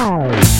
Wow.